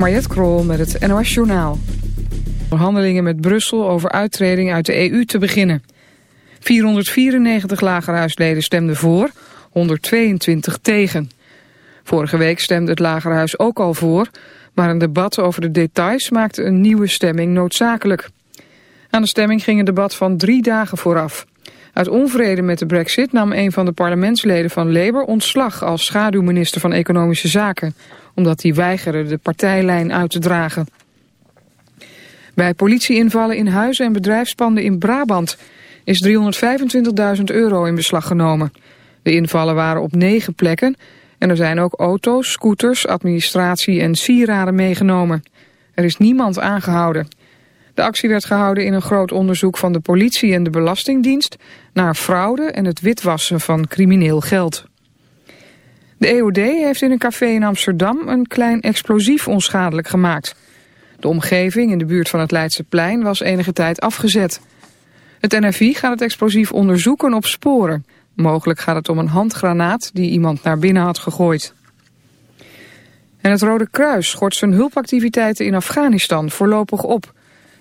Mariette Krol met het NOS Journaal. Verhandelingen met Brussel over uittreding uit de EU te beginnen. 494 lagerhuisleden stemden voor, 122 tegen. Vorige week stemde het lagerhuis ook al voor... maar een debat over de details maakte een nieuwe stemming noodzakelijk. Aan de stemming ging een debat van drie dagen vooraf. Uit onvrede met de brexit nam een van de parlementsleden van Labour ontslag als schaduwminister van Economische Zaken, omdat hij weigerde de partijlijn uit te dragen. Bij politieinvallen in huizen en bedrijfspanden in Brabant is 325.000 euro in beslag genomen. De invallen waren op negen plekken en er zijn ook auto's, scooters, administratie en sieraden meegenomen. Er is niemand aangehouden. De actie werd gehouden in een groot onderzoek van de politie en de Belastingdienst naar fraude en het witwassen van crimineel geld. De EOD heeft in een café in Amsterdam een klein explosief onschadelijk gemaakt. De omgeving in de buurt van het Leidseplein was enige tijd afgezet. Het NFI gaat het explosief onderzoeken op sporen. Mogelijk gaat het om een handgranaat die iemand naar binnen had gegooid. En het Rode Kruis schort zijn hulpactiviteiten in Afghanistan voorlopig op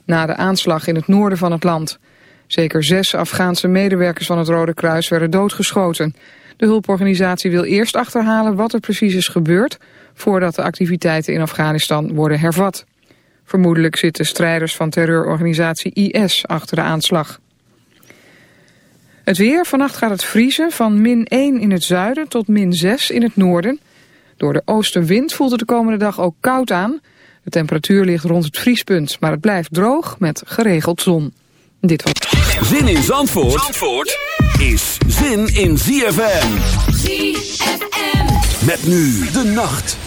na de aanslag in het noorden van het land. Zeker zes Afghaanse medewerkers van het Rode Kruis werden doodgeschoten. De hulporganisatie wil eerst achterhalen wat er precies is gebeurd... voordat de activiteiten in Afghanistan worden hervat. Vermoedelijk zitten strijders van terreurorganisatie IS achter de aanslag. Het weer, vannacht gaat het vriezen van min 1 in het zuiden tot min 6 in het noorden. Door de oostenwind voelt het de komende dag ook koud aan... De temperatuur ligt rond het vriespunt, maar het blijft droog met geregeld zon. Dit was... Zin in Zandvoort, Zandvoort is zin in ZFM. ZFM. Met nu de nacht.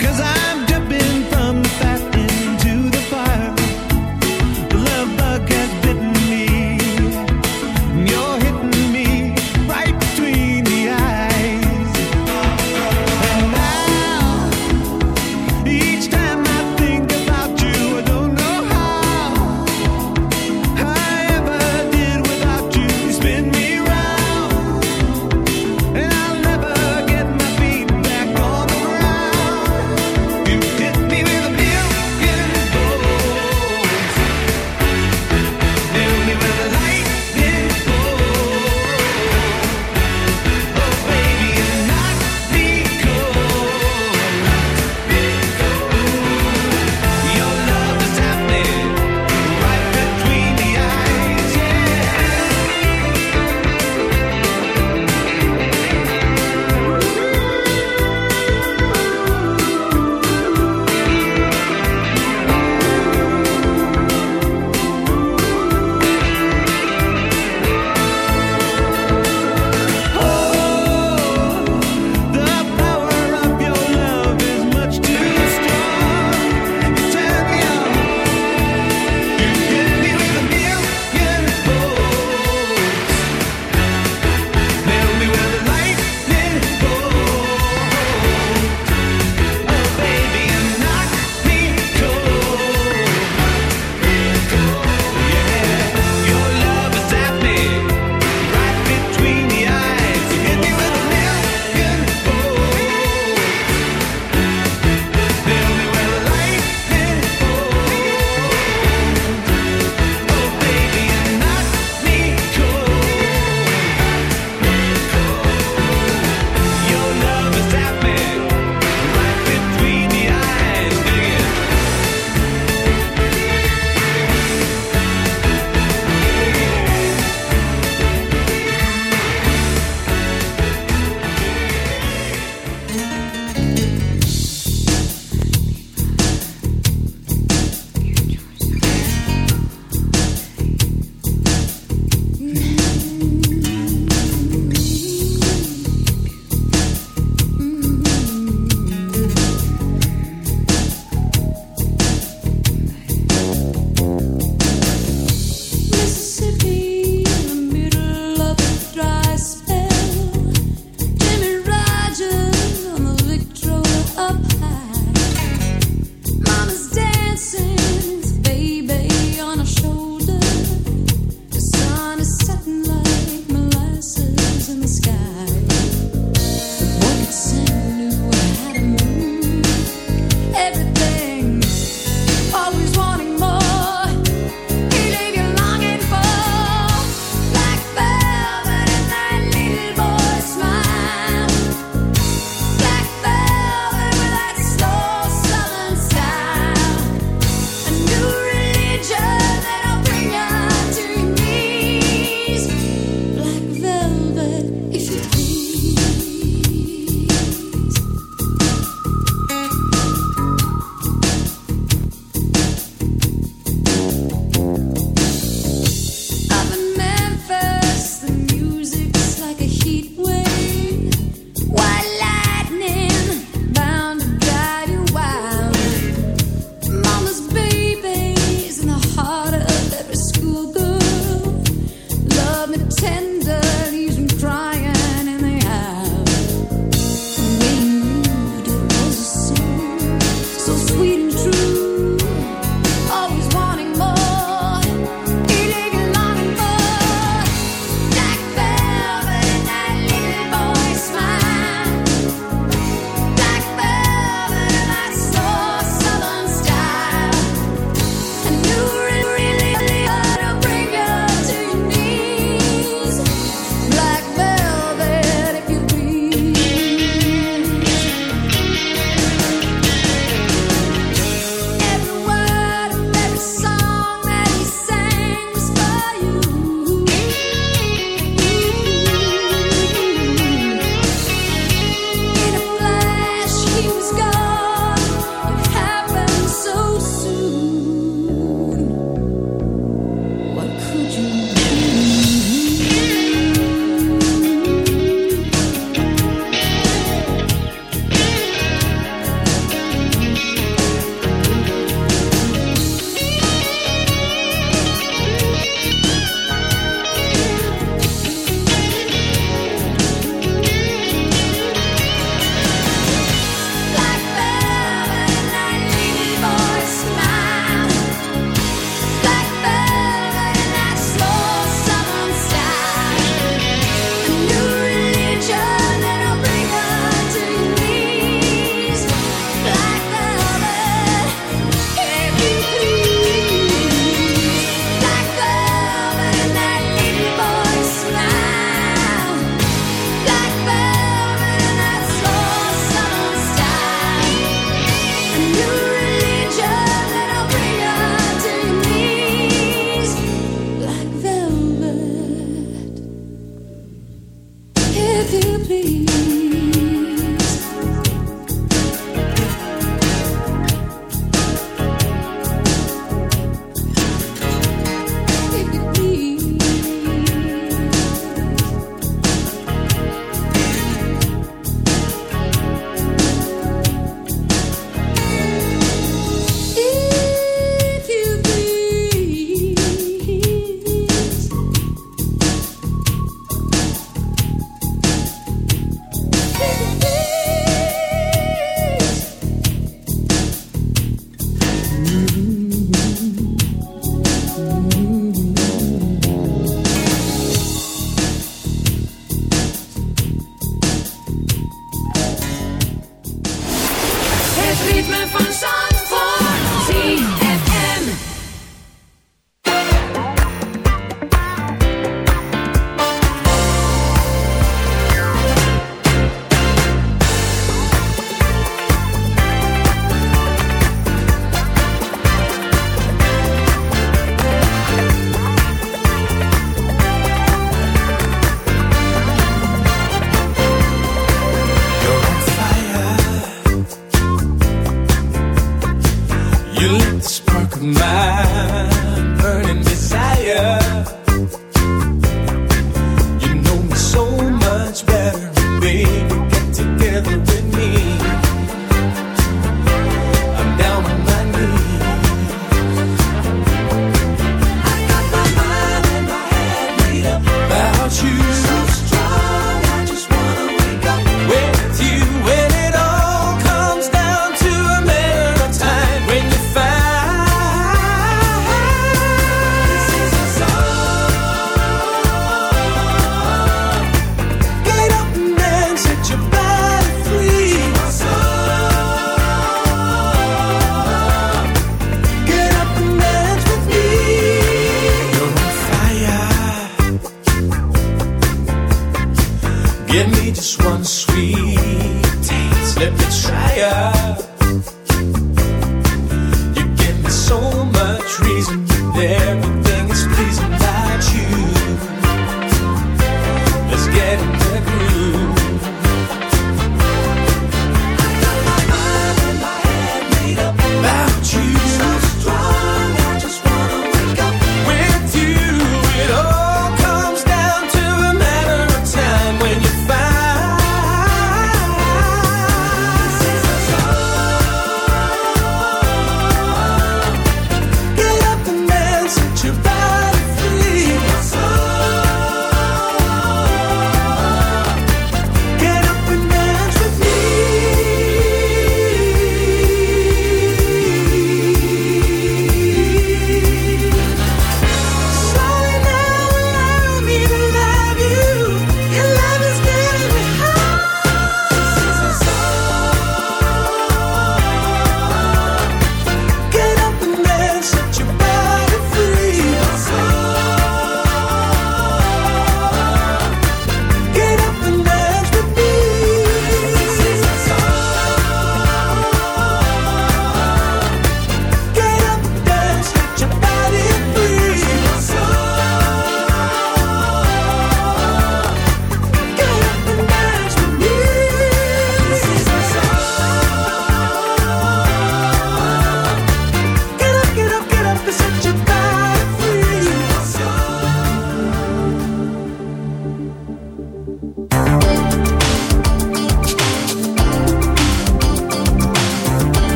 Cause I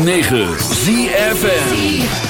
106.9 ZFM.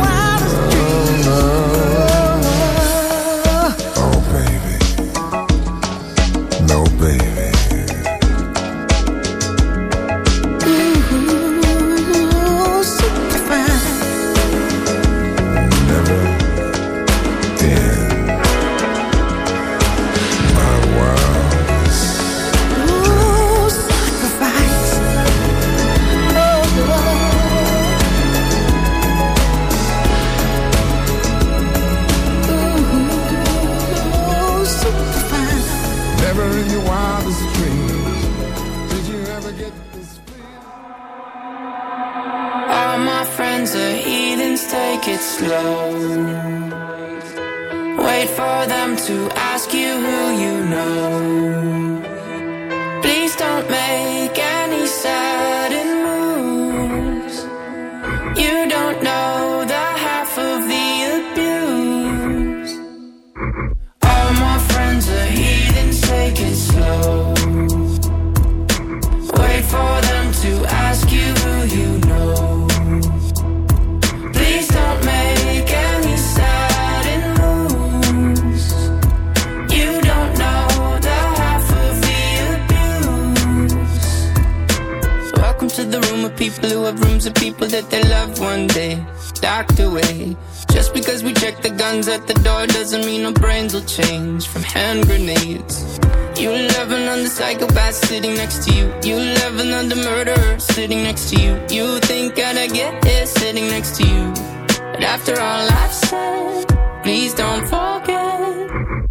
harder sitting next to you. You think I'd get it sitting next to you. But after all I've said, please don't forget.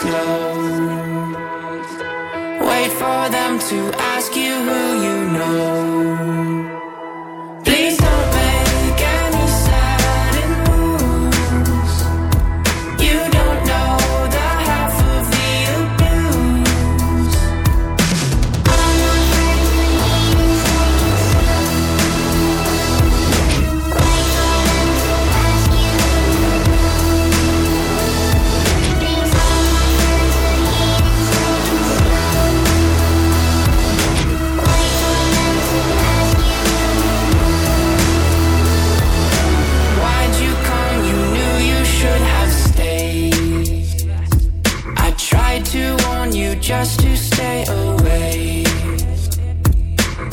slow. Wait for them to ask. just to stay away.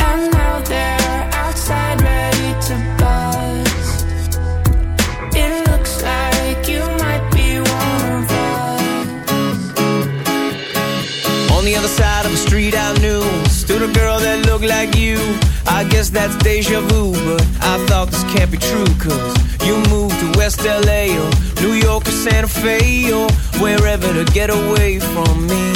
And now they're outside ready to bust. It looks like you might be one of us. On the other side of the street, I knew stood a girl that looked like you. I guess that's deja vu, but I thought this can't be true, cause you moved to West LA or New York or Santa Fe or wherever to get away from me.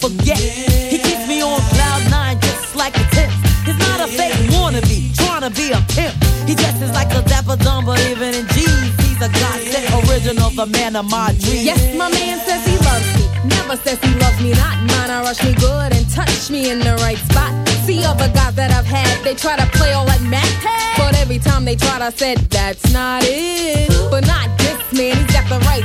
Forget. He keeps me on cloud nine just like a tip. He's not a fake wannabe, trying to be a pimp. He dresses like a dapper dumb, but even in jeans, he's a godsend original, the man of my dreams. Yes, my man says he loves me. Never says he loves me not. Mine, I rush me good and touch me in the right spot. See other guys that I've had, they try to play all like Matt. But every time they tried, I said, that's not it. But not this man, he's got the right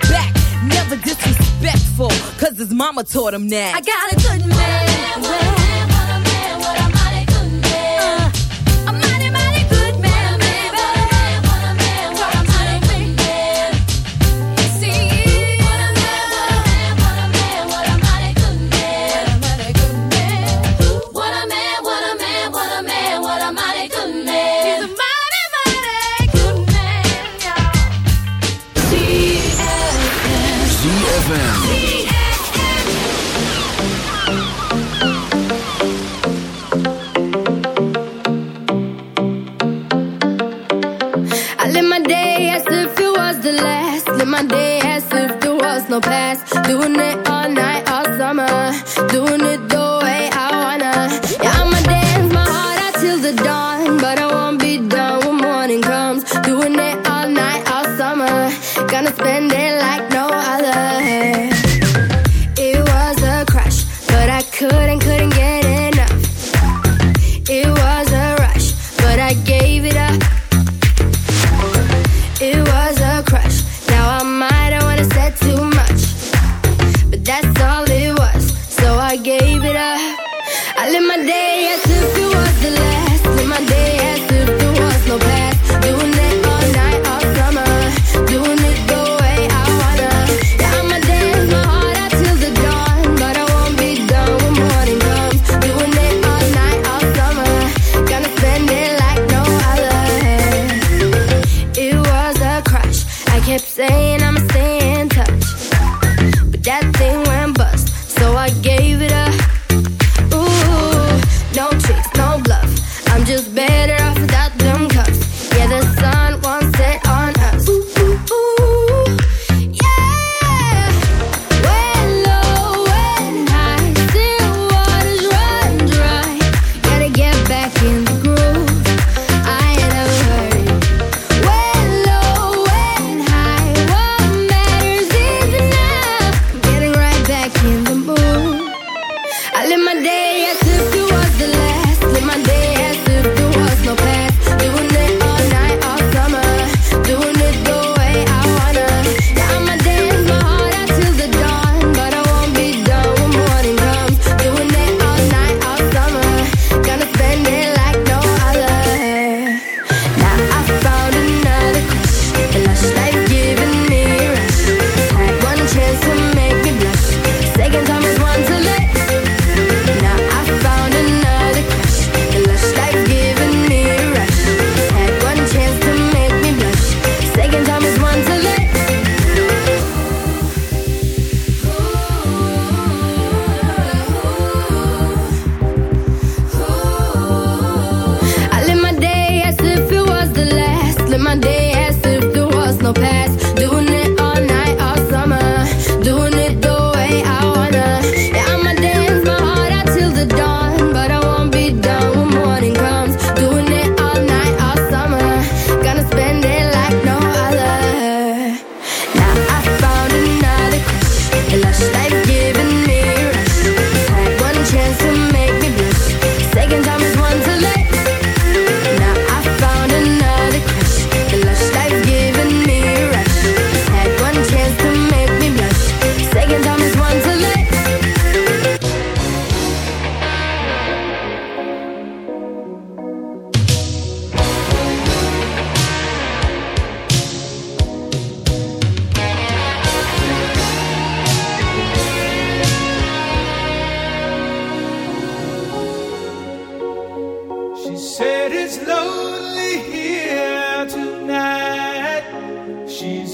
his mama taught him that. I got a man! What a mighty good man. Uh, a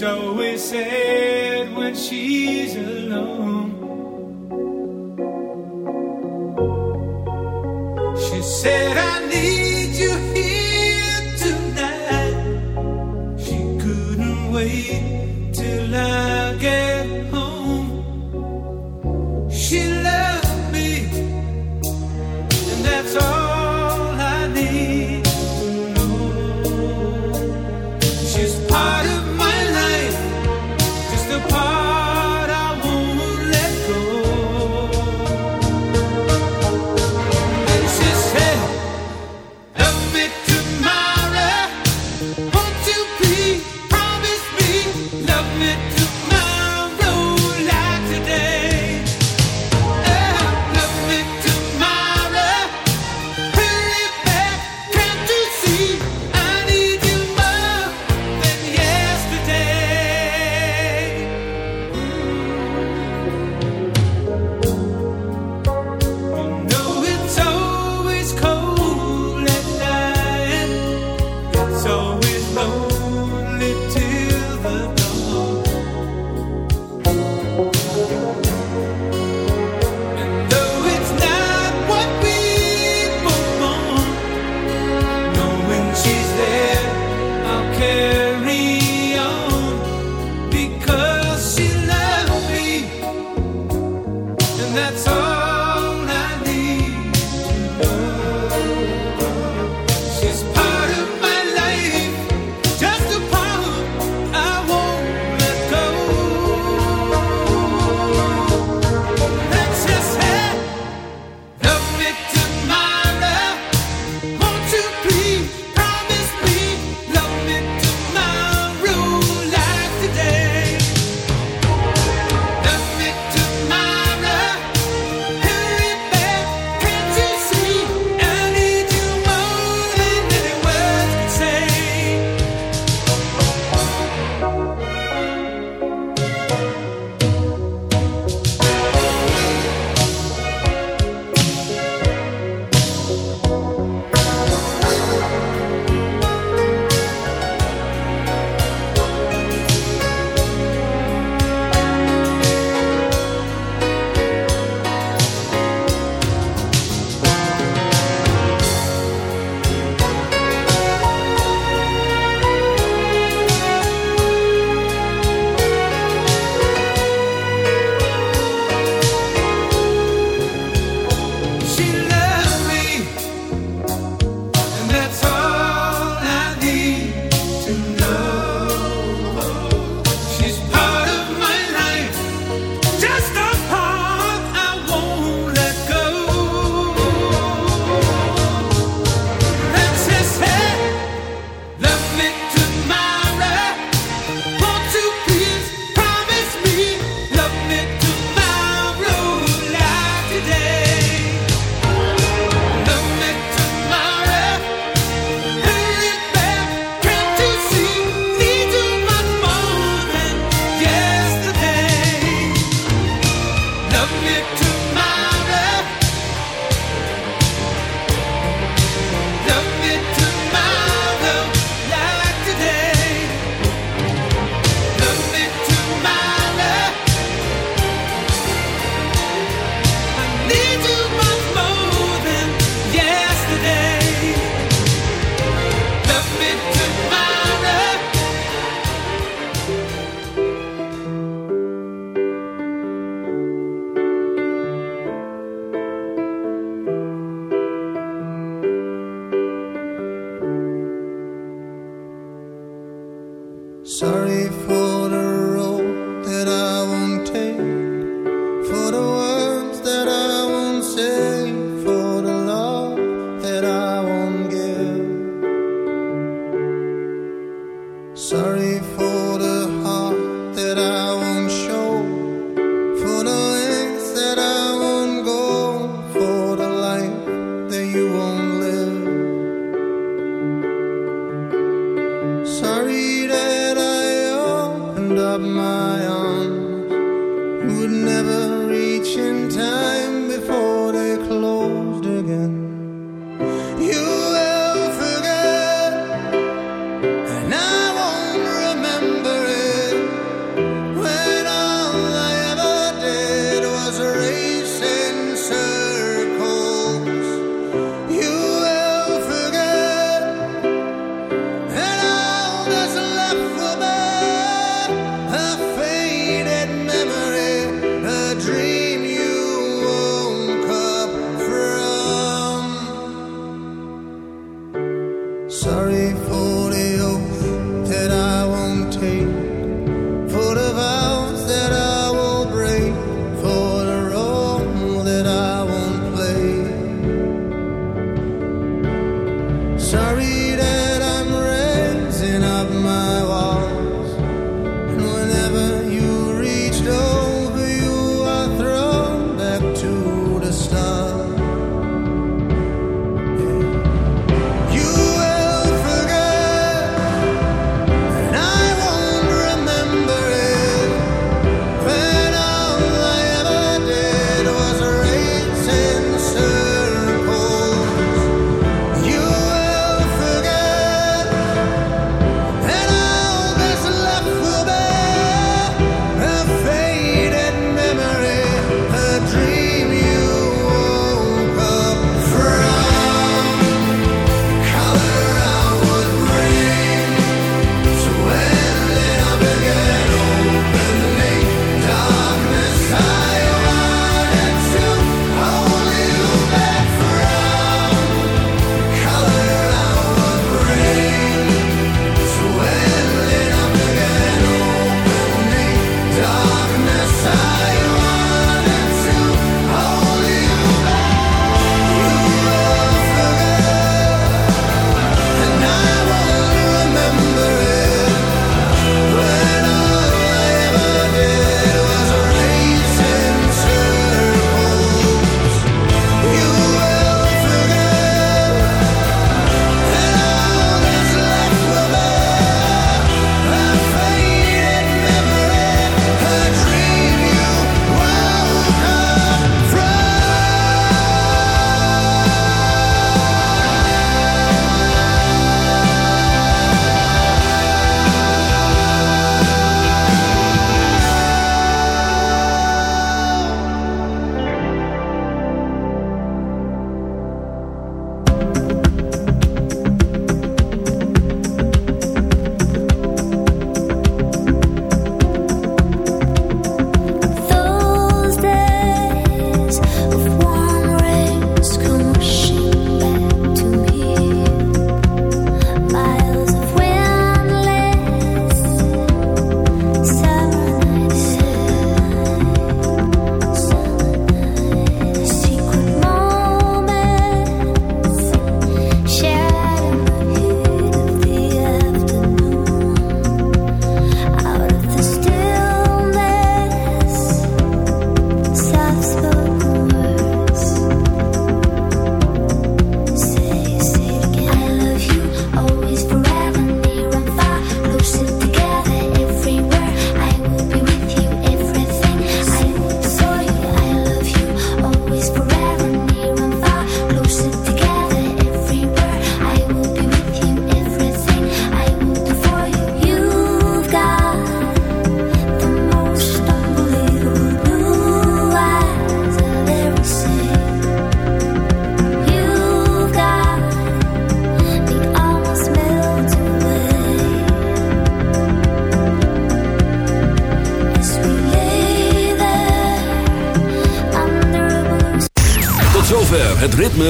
always sad when she's alone.